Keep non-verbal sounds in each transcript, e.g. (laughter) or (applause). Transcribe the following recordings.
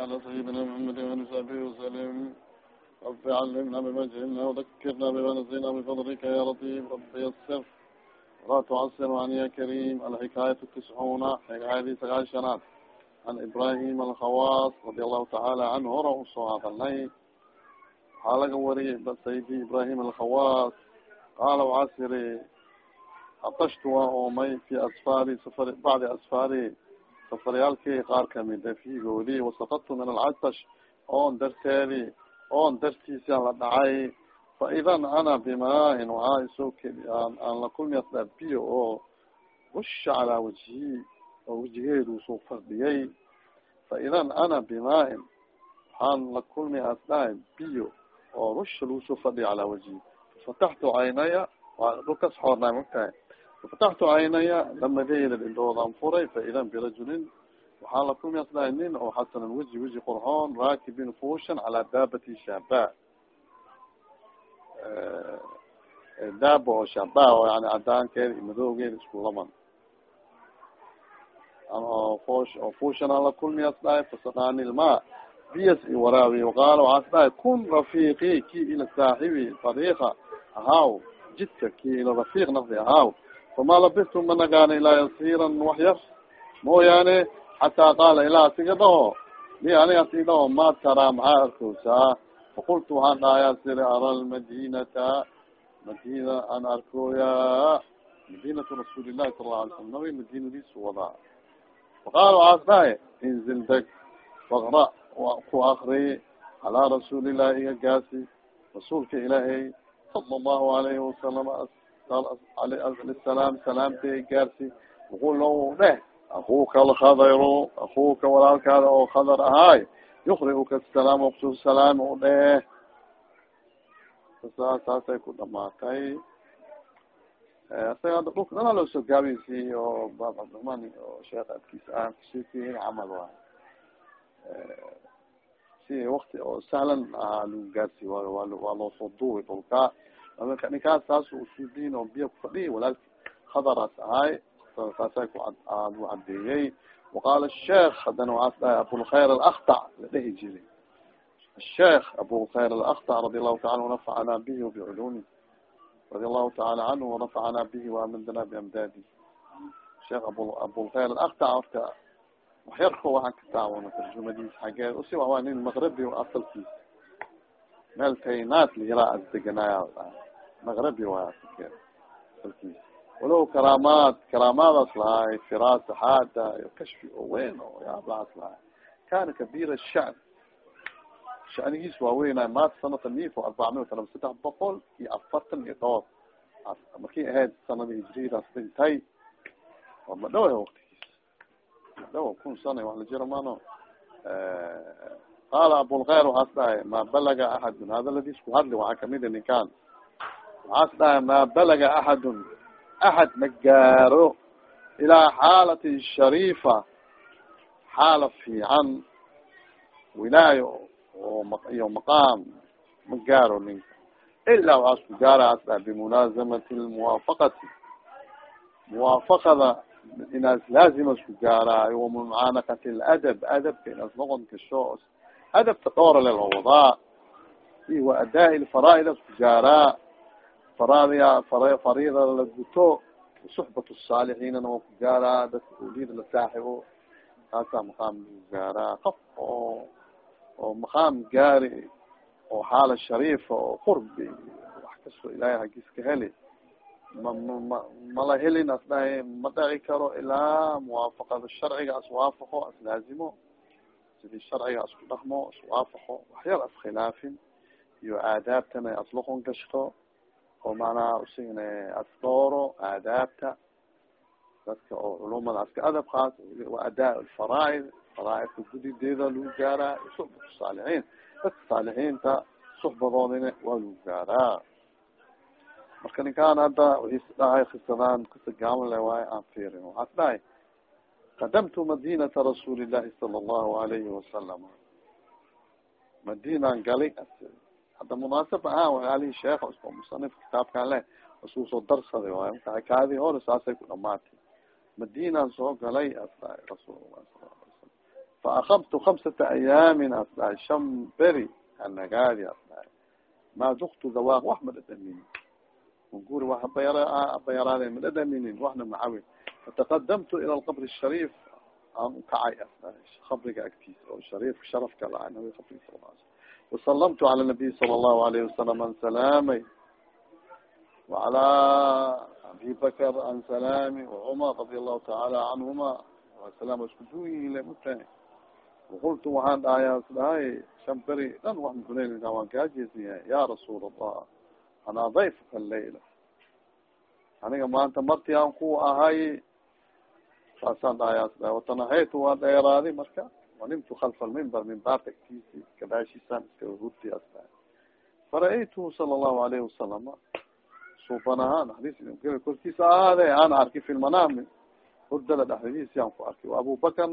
على سيدنا محمد وعلى صحبه وسلم رب علمنا بما جهلنا وذكرنا بما نسينا بفضلك يا لطيف رب يسر ولا تعسر عن يا كريم الحكاية التسعون حكاية سقاشنات عن إبراهيم الخواص رضي الله تعالى عنه hora usoo hadalnay waxaa laga wariyay saydi ibrahim alkhawaas qaala waxaa siri atashtu waa oomay fi asfaari safar bacdi asfaari safaryaalkii qaar kamida fiigoodi wasakadtu min alcatash oon darteedi oon dartiisa la dhacay fa idan ana bimaahin waxaa isoo keli aan la kulmiyasda biyo oo usha calaa wajhi oo wajigeedu soo fardhiyay fa idan ana bimaahin waxaan la kulmi asdhahay biyo oo rusha lagu soo fadhiya calaa wajhi fataxtu caynaya waa dhulkas xoornay magtahay fataxtu caynaya lamadeyda dhindhoodaan furay fa idan birajulin waxaan la kulmi asdhahay nin oo xasanan weji weji qurxoon raakibin fuushan calaa daabati shaaba daaba oo shaaba oo yani cadaankeeda iyo madoogeeda isku laman foosh oo fuushan aan la kulmi asdhahay fasaqaani ilmaa biyas i waraawi waqaala waxaa asdhahay kun rafiiqi ki ila saaxibi tariika ahaaw jidka ki ila rafiiq nafdi ahaaw fama labistu managaana ilaa yasiiran wax yar mooyaane xataa qaala ilaa asiga dhaho mi aniga asi dhaho ma taraa maxaa arkoosaa faqultu waxaan dhahayaa siri ara lmadinata madina aan arkooyaa madinatu rasuuli llahi sala lla alay slam nabi madinadiisu wadaa faqaala waxaas dhahay inzil deg waqra ku akri calaa rasuuli llahi iga gaasi rasuulka ilaahay sala allahu alayhi wasalam salaam salaamta gaarsi waqul lo dheh akuuka alkhadayru akuuka walaalkaada oo khadar ahaay yukriuka asalaam waqtu salaam u dheh sa saasay ku dhamaatay isaga ada dhulka dhanaa loo soo gaabeysi oo bab cabdiraxmaan oo sheekh adkiisa aan kusiitiin camal waay si wakti oo sahlan ahaa lagu gaarsi waayo wa waa loo soo duubi dhulka marka ninkaas saas oo biya kufadhiy walaalki khadaraas ahay saasay ku ad u cadeeyey waqaala sheekh haddana waaas dhahay abulkhayr alakta la dhehi jiray sheekh abulkhayr alakta radi allahu taala wanafacanaa bihi wabiculuumi radi allahu taala canhu wanafacanaa bihi waamandanaa biamdaadi sheekh abu abulkhayr alakta horta waxyarko waxaan ka taawano tarjumadiis xagee usi waa nin maqribi asalkiis meel taynaat lihiraa as deganaayaa maqribi waay asalkiis walow karaamaad karaamaadaas lahaay firaasa xaada iyo kashfi oo weyn oo yaabahaas lahaay. Kana kabira shan. Shanigiis waaweynay maata sanata mif arbaca mil sana saddex boqol iyo afartan iyo dhowr markii ahayd sanada hijriyadaas dhintay oo ma dhawa waktigiis madhawa kun sana wax la jiro mano qaala abulkhayr waxaas dhahay ma balaga axadun hadaladiis ku hadli waxaa kamida ninkan waxaas dhahay ma balaga axadun axad ma gaaro ilaa xaalati shariifa xaala fiican wilaayo iyo maqaam ma gaaro ninka ilaa waxaa isku gaara as dhaha bimunaazamati lmuwaafaqati muwaafaqada inaas laazima isku gaaraayo wamucaanaqati ladab adabka inaas noqon kasho adabka dhoora le loo wadaa i wa adaa lfaraaid isku gaaraa faradiya fariida la guto suxbat saalixiinana waa ku gaaraa dadka olida la saaxibo. Taasaa maqaam lagu gaaraa qof oo oo maqaam gaari oo xaala shariifa oo qurbi wax kastoo ilaahay hagiis ka heli. Ma ma mala helin as dhahay ma dhaci karo ilaa muwaafaqada sharciga as waafaqo as laazimo. Sidii sharciga asku dhaqmo as waafaqo waxyar as khilaafin. Iyo aadaabtana as loqon gashto oo macnaha usigna as dooro aadaabta dadka oo culumada aska adab kaas wa adaa lfaraaid faraaidka gudideeda lagu gaaraa suxbat saalixiin dadka saalixiinta suxbadoodina waa lagu gaaraa marka ninkaan hadda wiis dhahay kisadaan kisa gaaban le waayo aan fiirin waxaas dhahay qadamtu madinata rasuuli llahi sala allahu alayhi wasalam madinan gali hadda munaasab ahaan walaalihi sheekh isko musanif kitaabkan leh isuu soo darsaday waayo marka xikaayadii hore saasay ku dhamaatay madinan soo galay as dhahay rasuul lah sala ala slam faakabtu hamsata ayaamin as dhahay shan beri anagaadi as dhahay maa duktu dawaaq wax ma dhadhaminin guri wax abayaraade ma dhadhaminin waxna macawin fataqadamtu ila alqabr الshariif aan ukacay as dhahay qabriga agtiisa oo shariif sharafka laha nabi qabriga sal l wasalamtu cala nabiy sala allahu alayhi wasalam an salaamay وعlى abi bakr an salami وcmar radi allahu taala canhuma salam isku duyin mta وqultu waxaan dhahayaa is dhahay shan beri dhan wax makuleyn waan kaajeesan yahay ya rasuul allah ana dayfka layla aniga maanta marti aan ku ahay saasaan dhahayaa is dhahay watanahaytu waa dheeraadi marka wanimtu kalfa lmimbar mimbaarka agtiisi gadaashiisaan iska hurti as dhahay fara-aytuhu sala allahu alayhi wasalama suubanahaan hadis korkiisa ahaade aan arki fi hurdada dhexdadiisi aan ku arki abu bakr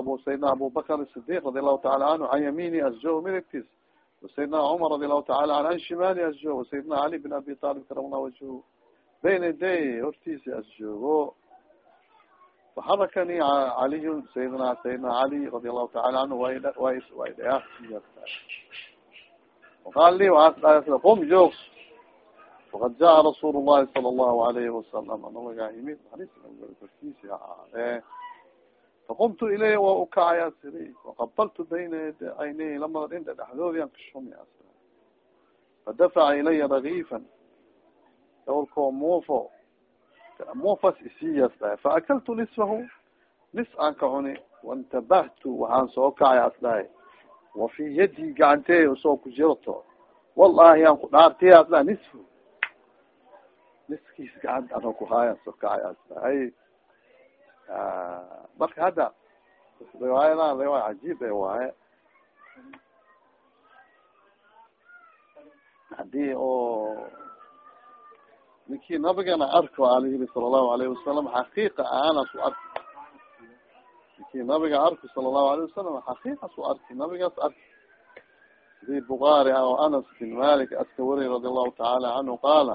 abu sayidna abu bakr sidiq radi allahu taala canhu can yamini asjo midigtis wasayidna cumar radi allahu taala anhu an shimali asjo wasayidna cali bin abi talib karamlah wajhu. Bayna day hortiisi asjoogo faxarakani caliyu sayidna sayidna cali radi allahu taala canhu way way dhayaafsiya waqaal li waas dha qum joogs faqad jaa rasuul llahi sala allahu alayhi wasalam nabagaa yimid korkiisi ahaade faqumtu ilayh waa ukacaya siri waqabaltu bayna aynay lamada dhinda dhexdoodi an fadafaca ilaya ragiifan dawlkoo muufo muufas isiyas dhahay faakaltu nisfahu nis aan ka cuni waintabahtu waxaan soo kacay as dhahay wa fi yadi gacantey u soo ku jirto wallahi aan ku dhaartiy as dhahay nisfu niskiis gacanta ano kuhaaya soo kacay as dhahay marka hadda riwaayadan riwaaya cajiib e waaye haddii oo ninkii nabigana arko ala yiri sala allahu alayhi wasalam xaqiiqa aanas u arki. Ninkii nabiga arko sala allahu alayhi wasalam xaqiiqas u arki nabigaas arki. Sidii bukaari ah oo anas bin malik aska wariy radi allahu taala canhu qaala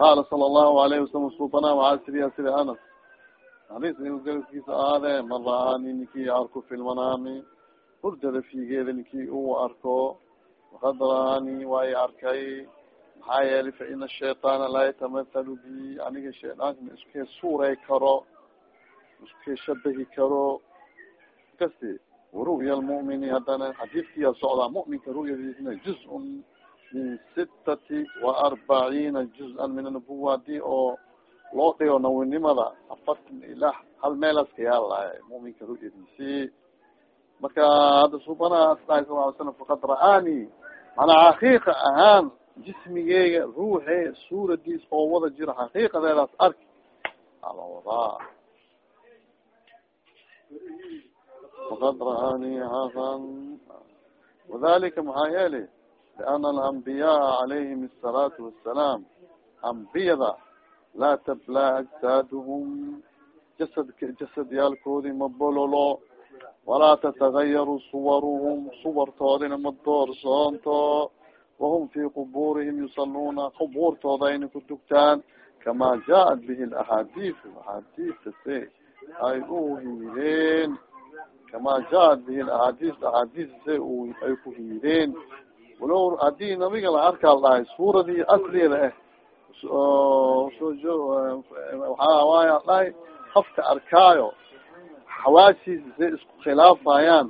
qaala sala allahu alayhi wasalam subana waxaa siriya sida anas. Hadis galkiisa ahaade man ra'aani ninkii arko fi lmanaami hurdada fiigeeda ninkii uu arko wakad ra'aani waa i arkay maxaa yeelay fa ina laa yatamathalu bi aniga shaydaanka ma iskukee suuray karo iskukee shabahi karo. Kasi waru'ya lmu'mini haddana xadiidkiya socdaa mu'minka ru'yadiisna juz-un min sitati wa arbaciina juz-an min anubuwa haddii oo loo dhigo nawinimada afartan ila hal meelas ka yaalahay mu'minka ru'yadiisi. Marka hadda subanaha asdahay sal ly slam fakad ra'aani manaa xaqiiqa ahaan jismigeyga ruuxe suuradiis oo wada jiro xaqiiqadeedaas arki. Ala wadaa fakad ra'aani hakan wadalika maxaa yeeli liana alambiyaaa calayhim asalaatu wassalaam ambiyada laa tablaa ajsaaduhum jasad jasadyaalkoodi ma bololo walaa tatagayaru suwaruhum suwartoodina ma doorsoonto wahum fi quburihim yusaluuna qubuurtooda ayna ku dugtaan kama jaaءat bihi laxaadiis axaadiista se ay u hiideen kama jaaءat bihi laxaadiis axaadiista se ay ku hiideen walow haddii nabiga la arkaa dhahay suuradii asligeeda ah waxaa waaya dhahay qofka arkaayo xawaasiisa say isku khilaafayaan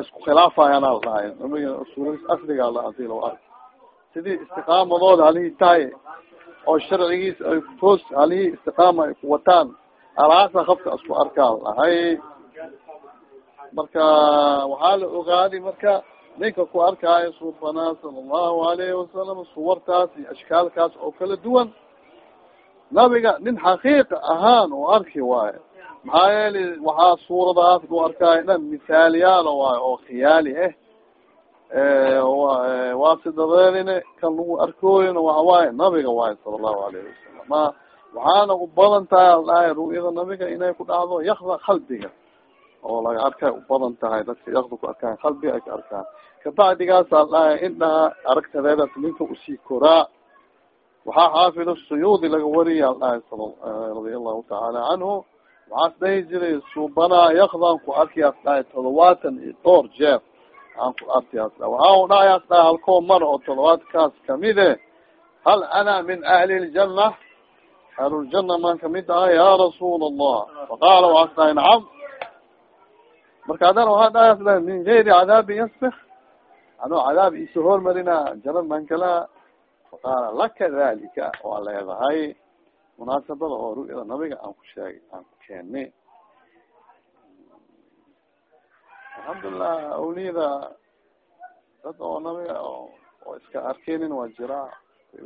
isku khilaafayaan al asliga la haddii lao ark sidii istiqaamadooda halihii tahay oo sharcigiis ay kutoos halihii istiqaama ay kuwataan alaasa qofka isku arkaa dhahay marka waxaa la ogaadi marka ninka ku arkaayo suubanaa sala allahu alayhi wasalam suwartaas iyo ashkaalkaas oo kala duwan nabiga nin xaqiiqa ahaan oo arki waayo maxaa yeeli waxaa suuradaas lu arkaayo dhan misaaliyaal waayo oo khiyaali ah waasidadeedina kan lagu arkooyona waxa waaye nabiga waayo sala allahu alayhi wasalam ma waxaana u badan tahay al dhahay ru'yada nabiga inay ku dhacdo yakda qalbiga. Oo laga arkay u badan tahay dadka yakda ku arkaan qalbiga ay ka arkaan. Kabacdigaas al dhahay indhaha aragtadeedas ninka u sii koraa waxaa xaafid suyuudi laga wariya al dhahay radia allahu tacaala canhu waxaas dhahi jiray subanaa yakdan ku arkiyaas dhahay todobaatan iyo dhowr jeer. Aan ku arkiyaas dha waxaa u dhahayaas dhahay halkoo mar oo todobaadkaas kamide hal ana min ahli ljana ahluljana maan ka mid ahay ya rasuul allah faqaala waxaas dhahay nacam. Marka haddana waxaa dhahayaas dhahay min gayri cadaabi yasbik ano cadaab iso hormarina janan man kala. Faqaala laka dalika waa leedahay munaasabada oo ru'yada nabiga aan ku sheegay aan ku keeni alxamdulilah awliyada dad oo nabiga oo iska arkeynin waa jiraa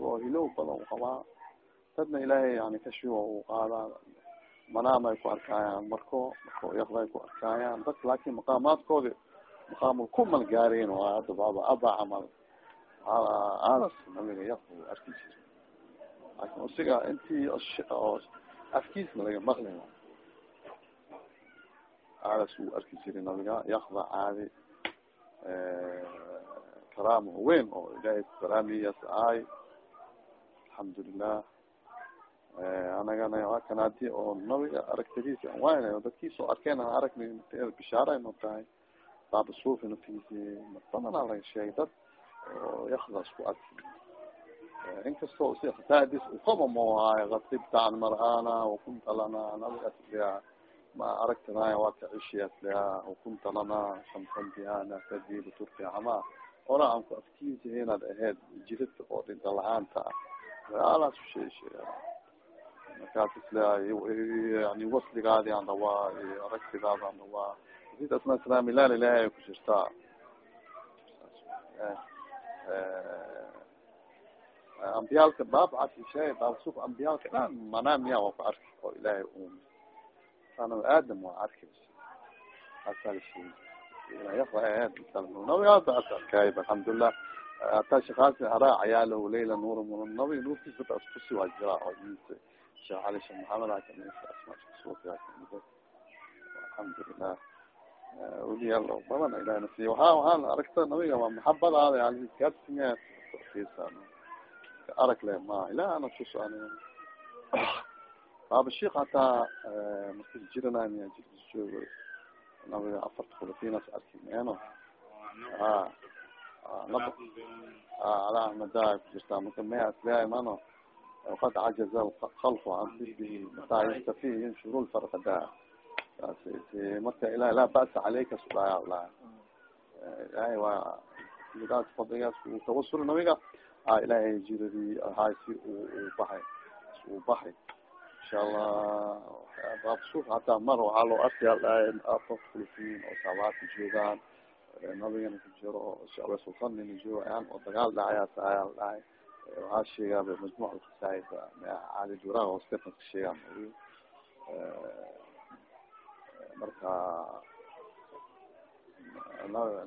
oo hilow badan u qabaa. Dadna ilaahay yani kashiwa u qaadaa manaam ay ku arkaayaan marko marko yakda ay ku arkaayaan dadka laakin maqaamaadkoodi maqaamul kumal gaareen waa hadda baba aba camal. Anas nabiga yakda arki jira laakiin usiga intii oo afkiisna laga maqli adas uu arki jiray nabiga yakda caadi karaama weyn oo ilahay karaamiyas ahay alxamdulilah anagana waa kan hadi oo nabiga aragtadiisa an waaynayo dadkiisoo arkeen an aragna bishaarayno tahay baaba suufi naftiisi badana laga sheegay dad oo yakdas ku arki inkastoo si khtaadis ukaba moohaayo katibta can mar'ana wakunta lana nabigas liha ma aragtinaaya waa ka cishiyas liha wakunta lana shamsan biha nahtadi biturki hama ora aan ku afkiisa inaad aheyd jiridka oo dhinta la'aanta alaas usheeshe markaas isleha yani wasligaadi aan dhawaa aragtidaada aan dhawaa asna islaam ilaal ilahay ay ku jirtaa ambiyaalka baabcasi shay baabsuf ambiyaalka dhan manamiya waa ku arki oo ilaahay um sana aadam waa arki nabigaasa arkay alxamdulilah hataa shekaasi haraa cayaalo layla nuur nabi nuurkiisa bas kusi waa jira oo sheekh cali sheekh arag le ma ilah ana baaba sheik hataa markas jiranay jirjoogo nabiga afarta khulafinas arki a ala ahmeda ku jirtaa marka mea is leeyahay mano qad cajaza alkhalqu can dibihi mataa yastafi yanshuru lfarqada saas marka ilah laa ba'sa caleyka sudhaaya lah ilahay waa daas fadligaas uu tawasuli nabiga a ilahay jiradi ahaay si u baxay uu baxay. Insha allah baabsuuf hataa mar waxaa loo afar khulfiin oo saabaadka joogaan nabigana ku jiro shabesulsanina joogaan oo dagaal dhacayaas ayaa dhahay waxaa sheegaa majmuc alkhasaais caali juraha oo stefan ka sheegaan marka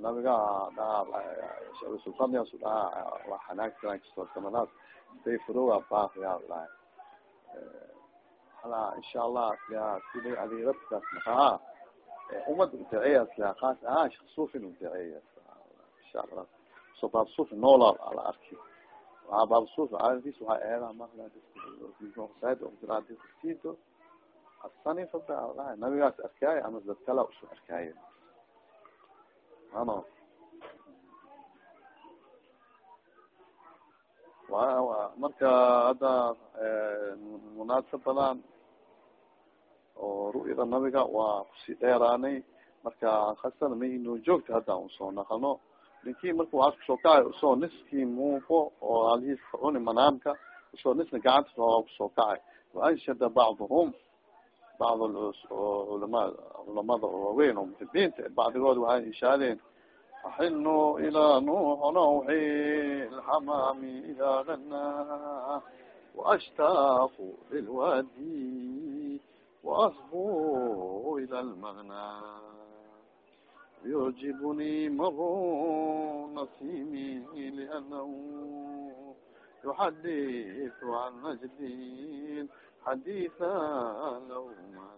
nabiga dhaha shabesulsaniyasu dhaha kasto samanaas day furowa baafiyaa dhahay hala insha allah ya sida adirabkaas makaa umad la kaas shek sufin udaceyas insha allah so baab sufi noola ala arki waa baab sufi caadadiis waxaa eeda maqlasido asani fada dhahay nabigaas arkaayo ama dad kala usu arkaayo ano wa marka hadda munaasabadan oo ru'yada nabiga waa ku sii dheeraanay. Marka hasan ma inoo joogta hadda u soo naqano. Ninkii marka waxaas ku soo kacay u soo niskii muuqo oo alhiis cuni manaamka u soo nisna gacanta ku soo kacay. Waanshada bacduhum bacd culama culamada waaweyn oo muxibiinta bacdigood waxay inshaadeen axinu ilaa nuux nawxi lxamaami ida gana waashtaaku lilwadi waasbu ila lmagna yucjibuni maru nasimi lianahu yuxadiثu can najdin حديثا لونا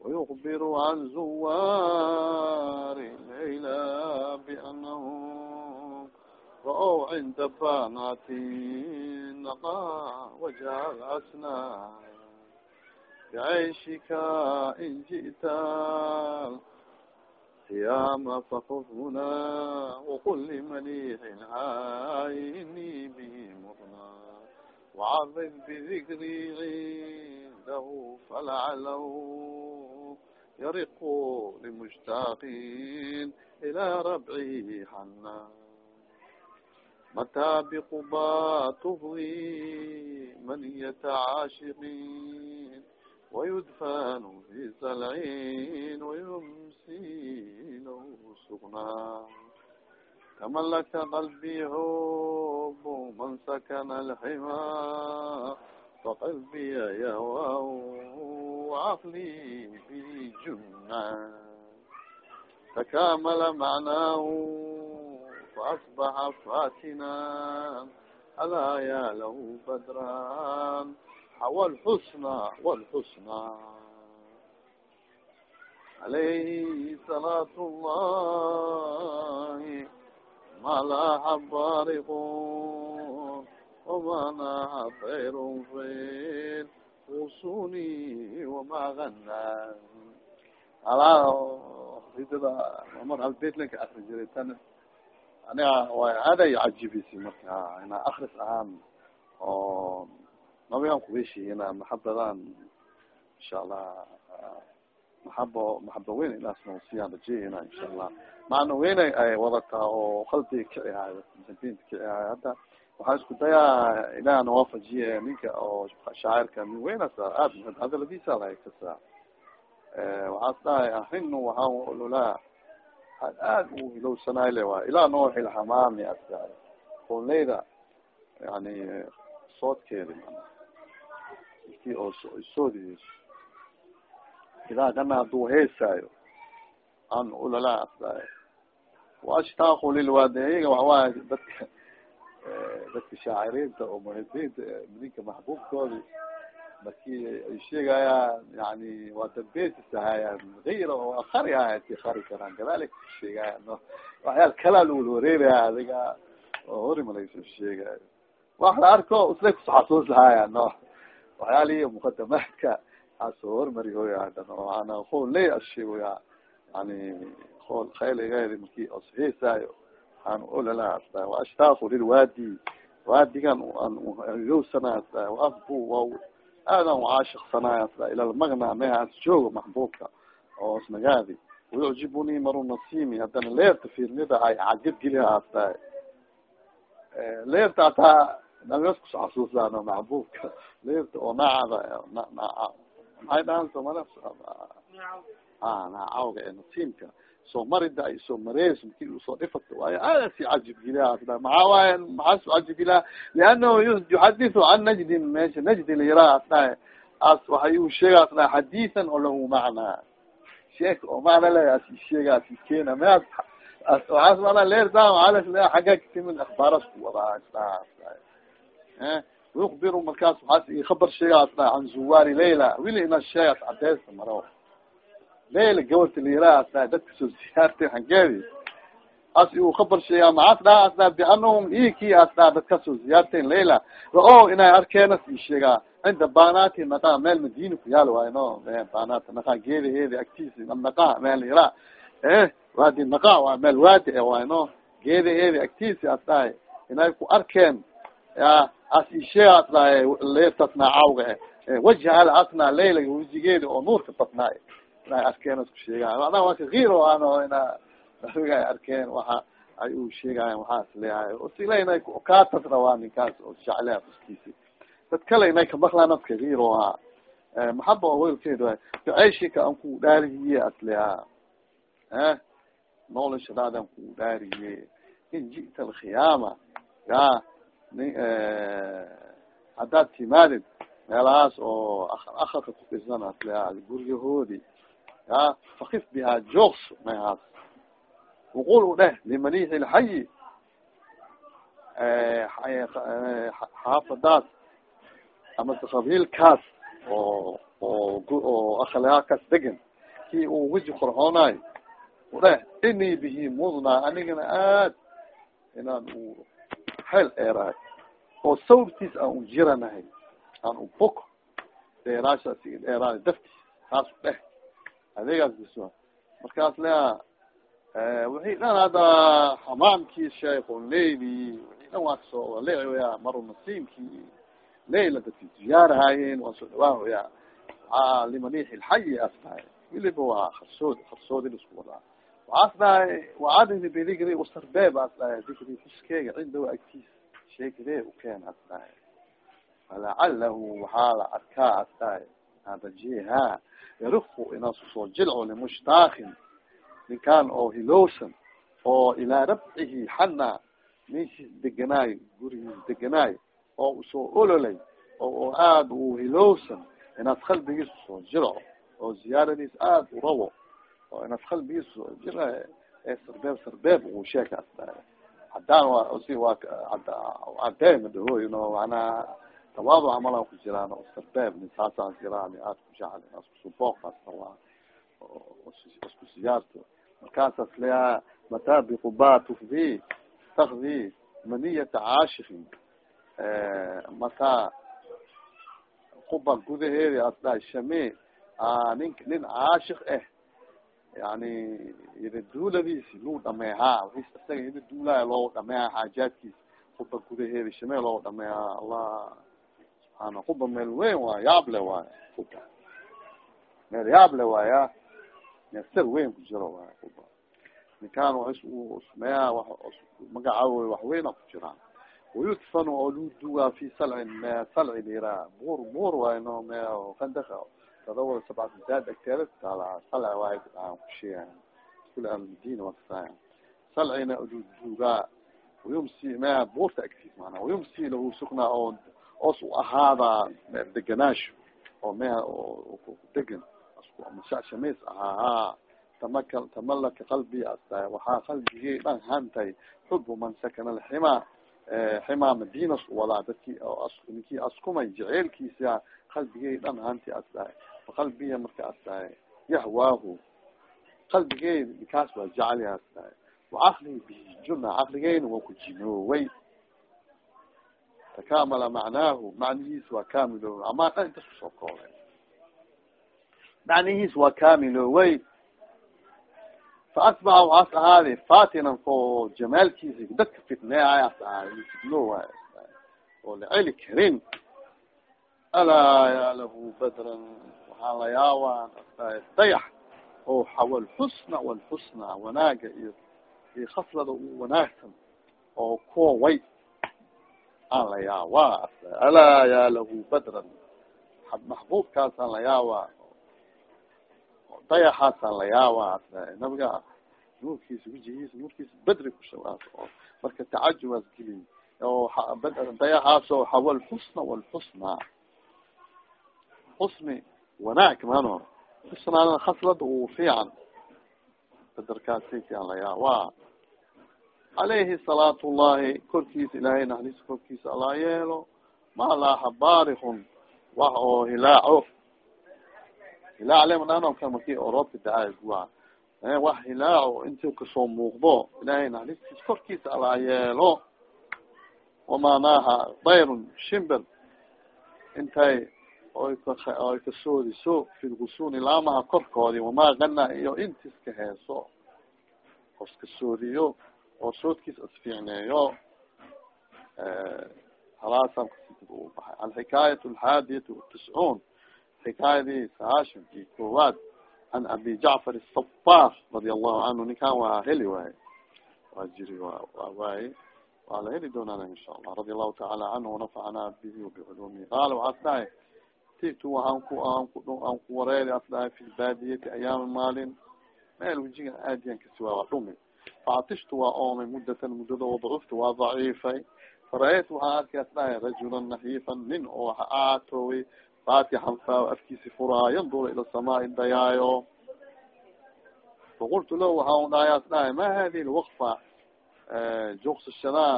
ويخبر عن زوار الليلة بأنهم رأوا عند بانات النقاء وجه الأسنى بعيشك إن جئت القيام فخذ هنا وقل لمليح العين به مغنى وعظم بذكري عنده فلعله يرق لمشتاقين إلى ربعه حنا متى بقبى تفضي منية عاشقين ويدفن في سلعين ويمسي له سكنان تملك قلبي حب من سكن الحما فقلبي يهوى وعقلي به جنة تكامل معناه فأصبح فاتنا ألا يا له بدران حوى الحسنى والحسنى عليه صلاة الله ما malaha bariqun wamanaha bayrun fil usuni wamagana alaa ridada mar albeyt lanka akri jiray tan aniga way aday cajibisay marka ina akris ahaan oo nabigan kuweshiina maxabadan insha allah uh, maxabo maxaba weyn ilaasna siyaan rajeyena insha allah macna weynay ay wadataa oo qalbiga kici haayo muxibinta kici haayo hadda waxaa isku dayaa ilaah nawaafajiye ninka oo shaacirka min weynasa aad hadaladiisa lahay kasa waxaas dhahay arinu waxaa ololaa had aad u hilowsanaay le waay ilaa noo xilhamaami aska qoleyda yani soodkeedi mana iki oo soodiis idaa kana haduu heesaayo an ololaa asdahay waashtaaku lilwaad iyaga waxawaay dadka dadka shaaciriinta oo muhibiinta ninka maxbuubkoodi marki ay sheegayaan yani waa dambeysisahayaan ayra oo akari ah ti kari karaan kadalik sheegayaan no. Waxyaal kalaa lagula wareeraya adiga oo hori sheegayo wax la arko isla kuso xasuus lahaayan no. Waxyaalihi mukadamaadka asoo hormari hoya ana qol ley asheegoya yani qol khayligaydi marki osheesaayo waxaan olala asda waashtaaku lilwaadi waadigan yowsana asda waafbu wa aadan ucaashiqsanaya asda ilalmagna mehaas joogo maxbuubka oo isnagaadi wayucjibuni maru nasimi haddana leerta fiirnida ay cajab geliha asda leerta ataa nagas kuso xasuusano maxbuubka leerta oo naacada maxay dhahan soomali a naacawga nasiimka soo marida ay soo mareys maki u soo dhifata waayo aada si cajib geliha asda maxaa waaye maxaa su cajib geliha lianahu yuxadisu can najdin meesha najdi layiraha asda as waxay u sheega asda xadiisan oo lahu macnaa sheek oo macna le as sheega as keena meas waxaas mana leerda alas le xagga katimin akhbaaras ku wadaa asda yukbiru markaas waxaas i khabar sheega asda can zuwaari layla wili ina sheegas cadeysta maro layla gabarta layiraha asda dadka soo siyaartay xangeedi as u khabar sheega maxaas dhaha asda bianahum iki asda dadka soo ziyaarteen layla ra'o inay arkeenas i sheegaa cinda banati naqa meel madina ku yaal waayo no banat naqa geedaheedi agtiisa naqa meel yira eh waadi naqa waa meel waadi waayo no geedaheedi agtiisa as dhahay inay ku arkeen ya as isheega as dhahay leertasna cawga e. Wajhal asna layla wajigeedi oo nuurka badnaay inay arkeen isku sheegaay macnaha waa kakiiro ano ina nabiga ay arkeen waxa ay u sheegayan waxaas leeyahay sila inay kaatas rawaa ninkaas oo jeclea uskiisi dad kale inay kamaklaan kakiiro ha maxaba welkeed way duceyshika an ku dhaarihiye asleha eh noloshadaadan ku dhaariye in ji'ta alkhiyaama ya haddaad timaadid meelahaas oo akrka kudhisan asleha guryahoodi ya fakif bihaa joogs mehaas waqul u dheh limalixi lxayi. Xaafadaas ama qabiilkaas oo oo oo akhlaakaas degan kii uu weji qorxoonayo udheh inii bihi mudna anigana aad inaan u xeel eerahay oo sawrtiis aan u jiranahay aan u boko dheeraasha si dheeraad dafti saas dheh. Adeegaas biso markaas lea wixii dhan hadda xamaamkii sheekon leyli wixii dhan waa ka soo leeya maru nasiimki leyla dadki ziyaarahaayeen waa soo dhawaahoya a limanixi lxayi as dhahay wiliba waa karsood karsoodi lisku wadaa waas dhahay waadini bidikri wasarbeeb as dhahay dikri xuskeyga cindahu agtiis sheekadee ukeen as dhahay falacalahu waxaa la arkaa as dhahay adajiha yariku inaskusoo jilco limushtaakin ninkaan oo hilowsan oo ilaa rabcihi xana meeshis deganaayo gurigiis deganaayo oo u soo ololay oo aada u hilowsan inaad qalbigiis u soo jilco oo ziyaaradiis aada u rabo inaad qalbigiis u soo jil ee sarbeeb sarbeeb uu sheekaas dhahay haddaan wa si waa cadee madahoy no manaa tawaado camalan ku jiraan o sarbeeb nin saasaan jiraan aad ku jecel askusubooqasala isku siyaarto markaasas leyaa matabiquba tufdi takdi maniyata caashikin mataa kuba gudaheedi as dhahay shame nin nin caashik ah yani ida duuladiisi luu dhameehaa wis isaga ida duulaya loo dhameeha xaajaadkiis kuba gudaheedi shame loo dhameehaa allah subxaana kuba meel weyn waay yaable waay kuba meel yaable waaya sar weyn ku jiro waay kuba ninkaan wa ismeeya magacaawo wax weyna ku jiraan wayudfan oo lu dugaa fi salcin me salci lira buur buur waay no me kandaka tadawal sabcat zaad agteeda taala salci waay aan kusheeya kul almadina wakasaya salcina lu dugaa wayumsi me buurta agtiis mana wayumsi lahu suknaa oo os u ahaada deganaasho oo meha degan shamays ahaaha tamaka tamalaka qalbi asta waxaa qalbigii dhan hantay xubu man sakana alxima ximaa madinas wadaa dadki ninkii askumay jaceelkiisa qalbigey dhan hanti asdahay qalbiya marka asdahay yahwaahu qalbigey ninkaas waa jecli asdahay wacakligi bihi juna caqligeyna waa ku jinooway. Takamala macnaahu macnihiis waa kamiloowy amaa dhan intas ku soo koobay macnihiis waa kamiloowey faasbaxa waxaas ahaade fatinan ko jamaalkiisa dadka fitneeay as ahaade fitno waay oo laceli karin. Alaa ya lahu badran waxaa la yaabaa dayax oo xawalxusna walxusna wanaaga iyo iyo khaslada u wanaagsan. Oo kuwa way. Aan la yaabaa alaa ya lahu badran. Maxbuubkaasaan la yaabaa dayaxaasaan la yaabaa nabiga nuurkiisa wijigiisa nuurkiisa bedri kushawaas oo marka tacajubaas geliy oo dayaxaasoo xawal xusna walxusna xusni wanaag mano. Xusnaana khaslada uu fiican. Baderkaasaykaan la yaabaa calayhi salaatu llahi korkiisa ilaahay naxariisa korkiisa allaa yeelo. Maalaaha baarikun wax oo hilaaco. Hilaac lemanano kan marki oo roobka da'aayo guwa wax hilaaco intuu ka soo muuqdo ilaahay naxariistiisa korkiisa allaa yeelo. Wamaanaaha dayrun shimbir intay oy kasoodiso fi lgusuni laamaha korkoodi wamaa gana iyo intiska heeso. Os kasoodiyo oo soodkiis asfiicneeyo halaasan u baxay. Alxikaayat alxaadiyat tiscuun xikaayadii sahaashankii koowaad can abi jacfar الsafar radia allahu canhu ninkan waa heli waaye. Waa jiri waa waaye. Waa la heli doonaan insha allah. Radia allahu tacaala canhu wanafacana bihi wabiculumihi qaala waxaas dhahay titu waxaan ku aan ku aan ku wareeri as dhahay fi lbaadiyati ayaama maalin. Meel wejiga aadiyan kasiwaa waa dhumi. Faatishtu waa oomay muddatan muddada wadacuftu waa daciifay. Fara-aytu waxaan arkay as dhahay rajulan naxiifan nin oo aatooway. Fatixan fa afkiisi furaa yanduru ila samaai dayaayo. Faqultu lahu waxaan dhahay as dhahay ma hadihi lwaqfa juksashadaa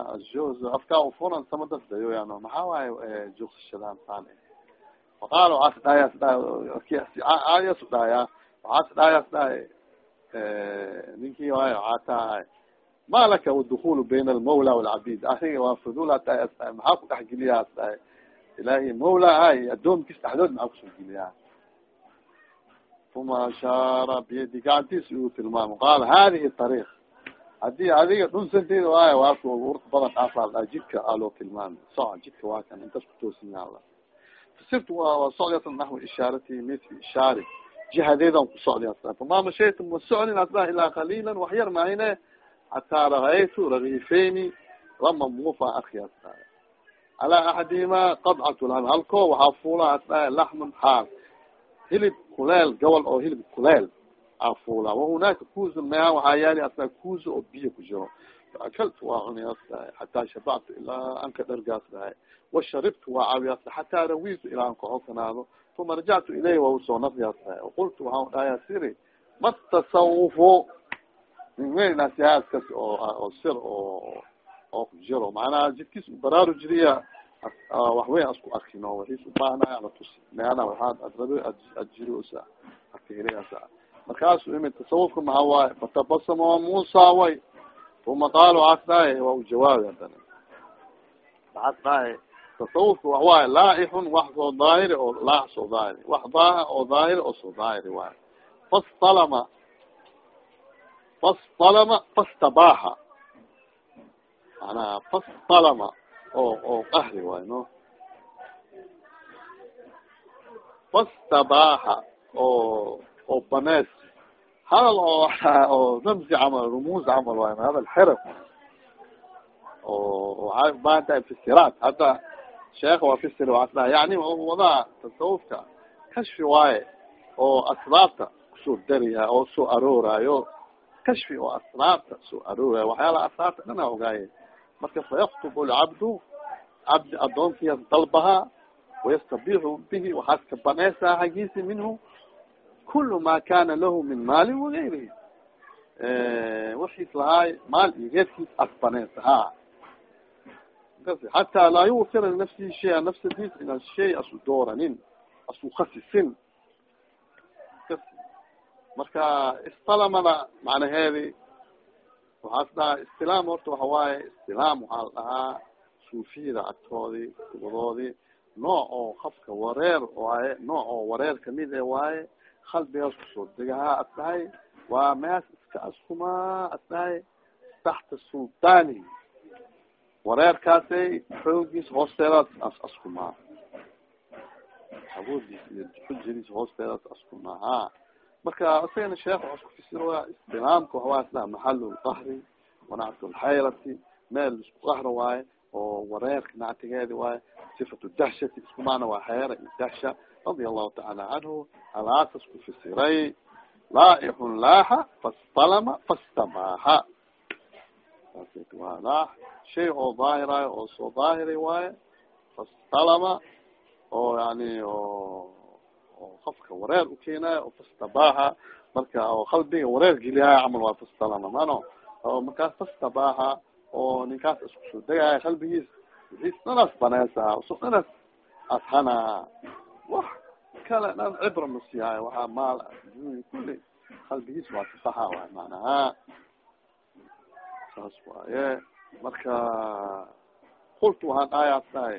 afkaa ufuran samadas dayo yan maxaa waaye juksashadaan saan faqaal waxaas dhahay as dhahay ayas dhahaya waxaas dhahay as dhahay ninkii waayo caatahay ma laka wadukulu bayna almawla walcabid ariga waa fudul as dhahay as dhahay maxaa ku dhex geliya as dhahay ilahi mawlaa iyo adoomkiis dhexdood maxaa ku soo geliyaa uma ashaara biyadi gacantiis igu tilmaamo qaala hadihi ariik haddii adiga dhunsanteeda waay waa urka badan dhaafaa jidka aa loo tilmaami soco jidka waa kan intaas kutoosin yaalla fasirtu waa socdata naxwi ishaarati mitli ishaari jihadeedan ku socday fama mashaytu ma socnin aslah ilaa qaliila waxyar mahine hataa raaytu ragifeyni lama muufa akhias calaa axadihima qadcat lham halko waxaa fuula asdha laxman xaal hilib kuleel gobol oo hilib kuleel aa fuula wahunaaka kuusa meha waxaa yaali asda kuusa oo biyo ku jiro faakaltu waa cuni asda xataa shabactu ilaa anka dhargaas dhahay washaribtu waa cawi asda xataa rawitu ilaa an kaxokanaado uma rajactu ilayh waa u soo nafyaas dhahay qultu waxaan dhahaya siri ma tasawufo nasihaaskas oo sir oo oo ku jiro macnaha jidkiis baraaru jiriya waxweyn asku arkin oo waxiis ubaahnaay ala tusi meana waxaad adrabe adjiriosa arkaheleasa markaasu imid tasawufka maha waaye fatabasama waa muusa way uma qaal waxaas dhahay waa u jawaabi hadana waxaas dhahay tasawufka wax waaye laaixun wax soo daahiri oo laax soo daahiri wax daa oo daahiri oo soo daahiri waaye fastalama fastalama fastabaaxa manaha fastalama oo oo qahri waayo no? Fastabaaxa oo oo banees hadal oo oo ramsi camal rumuus camal waayo hadal xerab oo waxay ubaahan tahay fisiraat hadda sheekha waa fisir waas dhaha yani wadaa tasawufka kashfi waaye oo asbaabta ku soo dariya oo soo arooraayo kashfi oo asraabta soo arooraayo waxyaala asraabta dhana ogaaye marka fayaktub lcabdu cabdi adoonkiya dalbaha wayastabixu kulu ma kana lahu min maalin wagayrihi waxiis lahaay maal iyo geedkiis as baneysa ha hataa laa yuwfira linafsihi shaya nafsadiis ina shay asu dooranin asu khasisin marka istalamada macnaheedi waxaas dhahaa istilaam horta waxa waaye istilaam waxaa la dhahaa suufiyada agtoodii kubadoodii nooc oo kafka wareer waaye nooc oo wareer ka mid e waaye qalbigaas ku soo degahaa as dhahay waa meas iska askumaa as dhahay taxta sultaani wareerkaasay xoogiis hoosteedaas as askumaa awoodiis iyo xujadiis hoosteedaas askumaa ha marka isagana sheekh waxaa isku fisiraya istilaamka waxawaa isla maxalu lqahri wanactu lxayrati meel isku qahra waaye oo wareerka nactigeedi waaye sifatu dahshati isku waa xeera iyo dahsha radia allahu tacaala canhu halaasa isku fisiray laaixun laaxa fastalama fastabaaxa waa laax shay oo daahiraayo oo soo daahiri waaye fastalama oo yani oo oo qofka wareer ukeenayo oo fastabaaxa marka oo qalbiga wareer geliyayo camal waa fastalama mano oo markaas fastabaaxa oo ninkaas isku soo degaayo qalbigiis wixiis dhanas baneysaa so dhanas wax kale dhan cibra masiyaayo waxaa maal addunya kulli qalbigiis waa kasaxa waay manaha saas waaye marka kultu waxaan dhaayaas dhahay.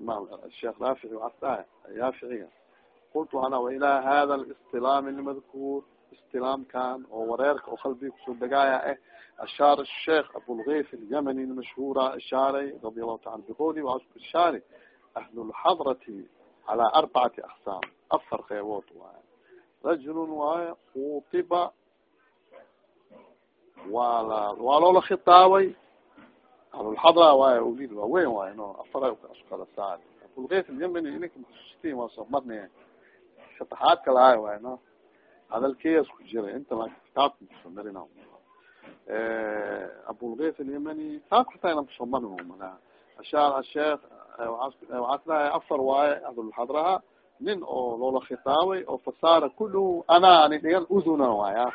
Imam sheekh raafici waxaas dhahay yaaficiga kultu ana wailaa hada listilaam lmadkuur istilaamkan oo wareerka oo qalbiga ku soo degaaya eh ashaar sheekh abulgayf alyamani lmashhuura ishaaray radi allahu taala biqoli waasku ishaari ahlulxadrati calaa arbacati aqsaam afar qeybood waaye rajulun waaye kutiba waa la waa loola khitaabay ahlulxadra waaye olid waaweyn waaye no afar kala saari abulgayf alyamani ininka maxsuustiin waa soo marnay shataxaadka lahay waay no hadalkeas ku jiray inta la kitaabka ku soo marina abulgayf alyamani kitaabka hataa ina ku soo marin mana ashaar asheekh dhahay afar waaye ahlulxadraha nin oo loola khitaabay oo fasaara kulluhu ana ani dhigan uduna waaya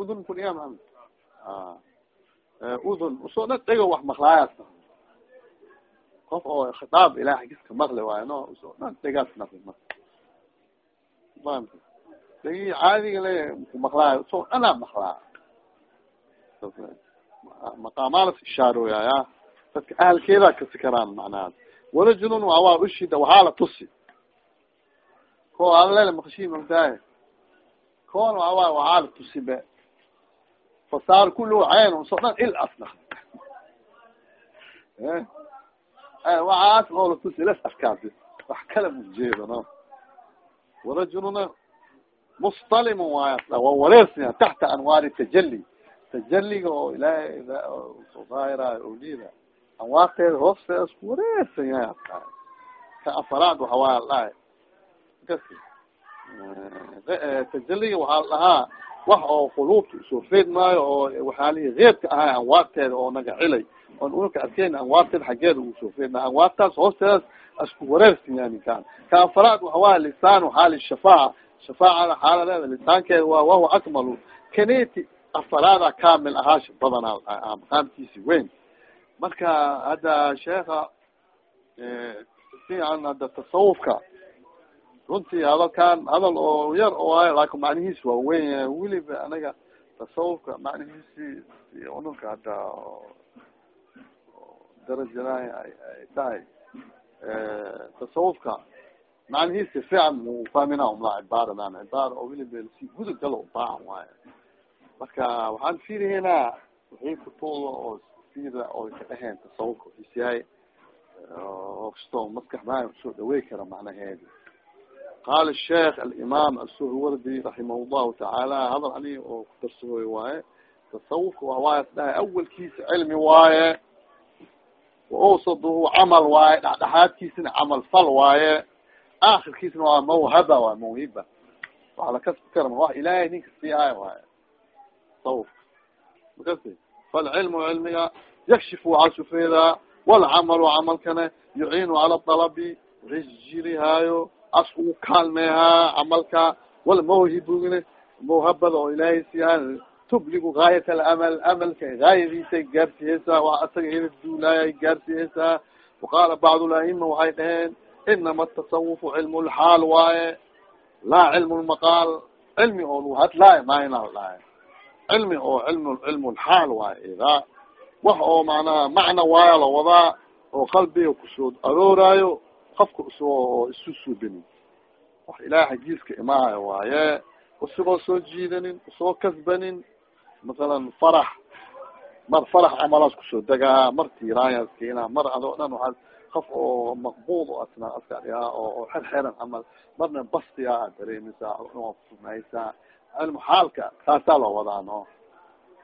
udun ku dhiga maamd u soo dhan dhego wax maklaayas qof oo khitaab ilahay giska maqli waayo no u soo dhan dhegaas naqli fahamta degi caadiga le maqlaayo u soo dhanaa maqlaa maqaamaalas ishaaroyaya dadka ahalkeeda kasi karaan macnaha. Warajulun waa ushida waxaa la tusi. Ko alale maqshi magtaay koon waa waxaa la tusi be. Fasaar kulu cayn so dhan il asna (laughs) waxaas oo la tusi las afkaasi. Wax kala mujeedo no. Warajuluna mustalim waay waa wareersaya taxta anwaari tajali tajaliga oo ilaahay soo daahirayo olida anwaarteeda hoosteeda isku wareersan yahay aska ka afaraad waxawaa dhahay kasi tajaliga waxaa la dhahaa wax oo quluubta u soo feed maayo oo waxyaalihi keebka ahay anwaarteeda oo naga cilay oon unaka adkeyn anwaarteeda xaggeeda u soo feed maayo anwaartaas hoosteedaas isku wareersan yahay ninkaan ka afaraad waxawaa lisaanu xaali shafaaca shafaacada xaaladeeda lisaankeeda waa wahuwa akmalu kaneti afaraada kamil ahaash badanaa maqaamkiisi weyn marka hadda sheeka fiican hadda tasawufka runtii hadalkan hadal oo yar oo ay laakin macnihiis waa weyn. Weliba anaga tasawufka macnihiisi ununka hadda darajadahay ay tahay. Tasawufka macnihiisi fiican mufahmina umla cibaaradan cibaara oo weliba si gudub galo ubaahan waayo marka waxaan fiirihaynaa wixii kutooda oo sida oo ka dhaheen tasawufka waxiisyahay kasto maskaxdaan ku soo dhawey kara macnaheedi qaala sheekh alimaam asuhwardi raximah llahu tacaala hadal ani oo kudarsahoy waaye tasawufka wawaaya dhahay awalkiisa cilmi waaye waawsaduhu camal waaye dhexdhexaadkiisana camal fal waaye aakirkiisna waa mawhaba waay mawhiba waa lakasbi kara wax ilaahay ninka siihaay waaye tasawufka. Makasi falcilmu cilmiga yakshifu waxaa sufeedaa walcamalu camalkana yuciinu cala dalabi rijirihaayo as ugu kaalmeehaa camalka walmawhibugna mawhabada oo ilaahay siihaa tubligu gaayat alamal amalka gaayadiisay gaarsiiheysaa waa asaga ina duulaayay gaarsiiheysaa waqaala bacdu laima waxay dhaheen inama atasawufu cilmu lxaal waaye laa cilmu lmaqaal cilmi oo lagu hadlaayo maayna dhahay cilmi oo cilm cilmu lxaal waaye idaa wax oo macnaha macna waaya la wadaa oo qalbiga ku soo arooraayo qofka u soo isu suubinin wax ilahay xagiiska imaayo waaye isagoo soo jiidanin u soo kasbanin. Masalan farax mar farax camalaas ku soo degaa mar tiiraanyaas keenaa mar adoo dhan waxaa qof oo maqbuud o asna askariyaa oo xerxeran camal marna bastiyaa aad dareemisaa waa kusugnaysaa cilmu xaalka taasaa loo wadaa no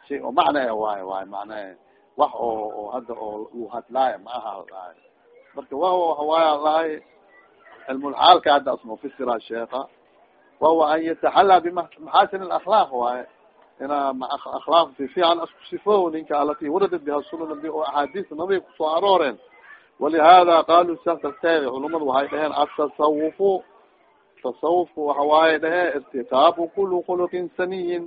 shay oo macnaa waayo waayo macnaa wax oo oo hadda oo lu hadlaaya ma aha dhahay marka wahuwa waxawaaya lahay cilmulxaalka hadda asma fisira sheeka wahuwa an yataxalaa bimaxaasin alakhlaaq waaye. Ina akhlaaq fi fiican asku sifo ninka alati waradat biha suna nabi oo axaadiista nabiga ku soo arooreen. Walihada qaalu saas darteed culamadu waxay dhaheen atasawufu tasawufku waxa waaye dhaheen irtikaabu kulu khuluqin saniyin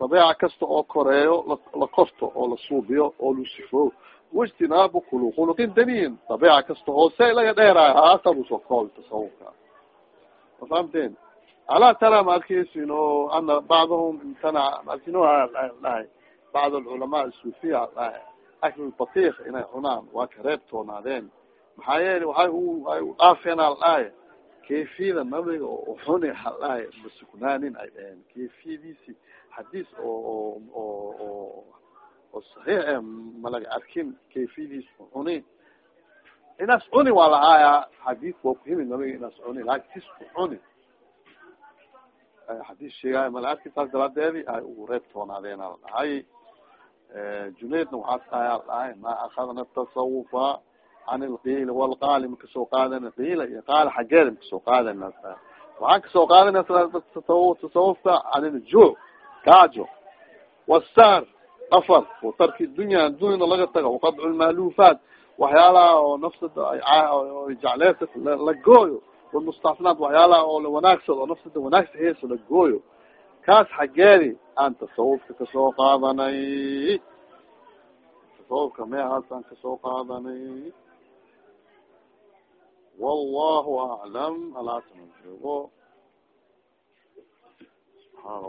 dabeeca kasta oo koreeyo la korto oo la suubiyo oo la sifo waijtinaabu kulu khuluqin daniyin dabeeca kasta hoose laga dheeraayo haasa lusoo kool tasawufka ma fahamteen alaa tara ma arkeysin oo ana bacdahum imtanac maarkino dhahay bacd alculamaa asuufiya dhahay akl batik inay cunaan waa ka reebtoonaadeen maxaa yeele waxay u ay u dhaafeen al dhahay kayfiyada nabiga oo xuni hal dhahay masugnaanin ay dhaheen kayfiyadiisi xadiis oo oo oo saxiix e malaga arkin kayfiyadiis cuni. Inaas cuni waa lahaaya xadiis waa kuhimi nabiga inaas cuni laakin tis ku cuni. Xadiis sheegaayo mala arkin saas daraadeedi ay ugu reebtoonaadeen al dhahay junaydna waxaas ayaa dhahay ma akadna tasawufa can ilqiil walqaali makasoo qaadana qiila iyo qaala xaggeeda makasoo qaadana waxaan ka soo qaadana tasawufka can iljuuc gaajo wasaar afar watarki dunya dunyana laga tago waqadcu lmaalufaat waxyaalaha oo nafsada ay jecleesa la gooyo walmustacfinaat waxyaalaha oo la wanaagsad oo nafsada wanaagsa heesa la gooyo kaas xaggeedi aan tasawufka ka soo qaadanay tasawufka meehaas aan ka soo qaadanay wallahu aclam alaasna joogo subxaan